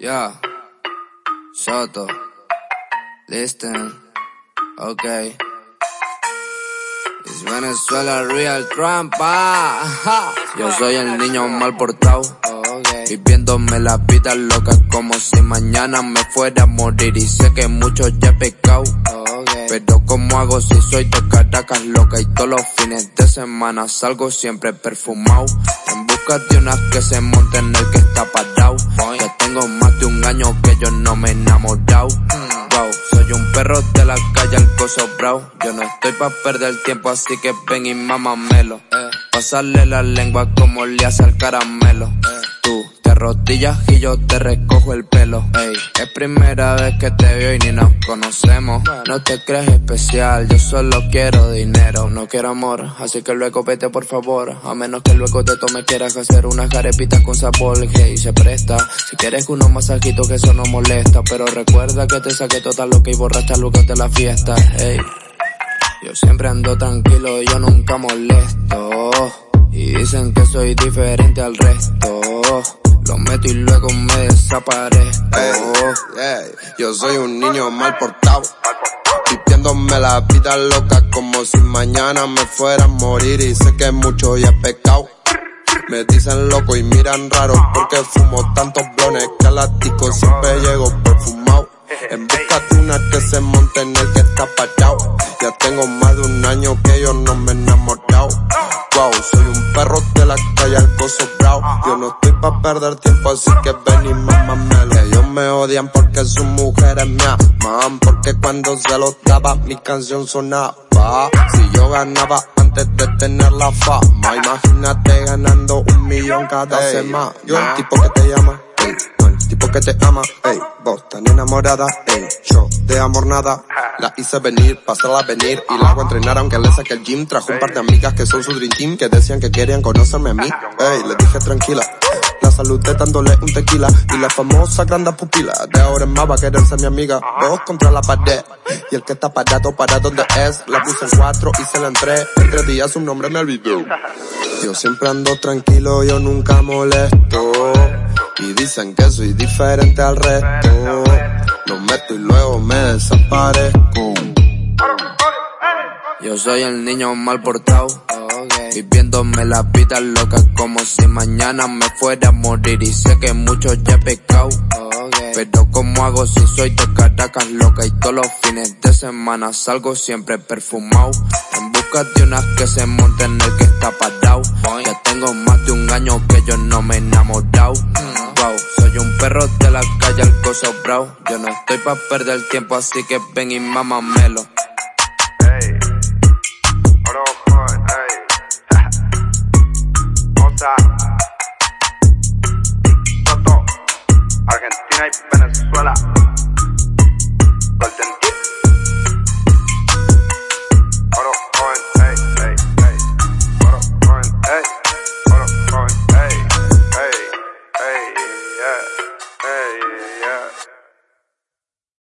Yeah. Soto. Listen. Okay. Es Venezuela real trampa. Yo soy el niño mal portado. Viviéndome la vida loca como si mañana me fuera a morir. Y sé que muchos ya he pecado. Pero como hago si soy de Caracas loca y todos los fines de semana salgo siempre perfumado. En busca de unas que se monten en el que está parado. Ya tengo más de un año que yo no me he enamorado. Wow, soy un perro de la calle al coso bravo. Yo no estoy pa' perder tiempo así que ven y mamamelo. Pasarle la lengua como le hace al caramelo rodillas y yo te recojo el pelo. Ey, es primera vez que te veo y ni nos conocemos. No te crees especial, yo solo quiero dinero, no quiero amor. Así que luego vete por favor, a menos que luego te tome quieras hacer unas garepitas con sabor. Hey, se presta. Si quieres unos masajitos que eso no molesta, pero recuerda que te saqué total lo que y borraste luego de la fiesta. Hey. Yo siempre ando tranquilo, yo nunca molesto. Y dicen que soy diferente al resto. Lo meto y luego me desaparezco. Yo soy un niño mal portado. Viviéndome la vida loca como si mañana me fuera a morir y sé que mucho ya he pecado. Me dicen loco y miran raro porque fumo tantos blones que al ático siempre llego perfumado. En busca de una que se monte en el que está pachao. Ya tengo más de un año que yo no me. Soy un perro de la calle al coso bravo. Yo no estoy pa' perder tiempo, así que ven y mamamelo. Ellos me odian porque sus mujeres me aman. Porque cuando se los daba, mi canción sonaba. Si yo ganaba antes de tener la fama, imagínate ganando un millón cada semana. Yo el tipo que te llama, el tipo que te ama, ey, vos tan enamorada, ey, yo de amor nada. La hice venir, pasarla a venir y la hago entrenar aunque le saque el gym. Trajo un par de amigas que son su dream team que decían que querían conocerme a mí. Ey, le dije tranquila. La saludé dándole un tequila y la famosa grande pupila de ahora en más va a querer ser mi amiga. Dos contra la pared y el que está parado para donde es. La puse en cuatro y se la entré. En tres días su nombre me olvidó. Yo siempre ando tranquilo, yo nunca molesto. Y dicen que soy diferente al resto. Y luego me desaparezco. Yo soy el niño mal portado. Viviéndome la vida loca como si mañana me fuera a morir. Y sé que muchos ya he pecado. Pero como hago si soy de Caracas loca y todos los fines de semana salgo siempre perfumado. En busca de unas que se monten en el que está parado. Ya tengo más de un año que yo no me he enamorado. Soy un perro de la calle al coso bravo. Yo no estoy pa' perder tiempo así que ven y mamamelo.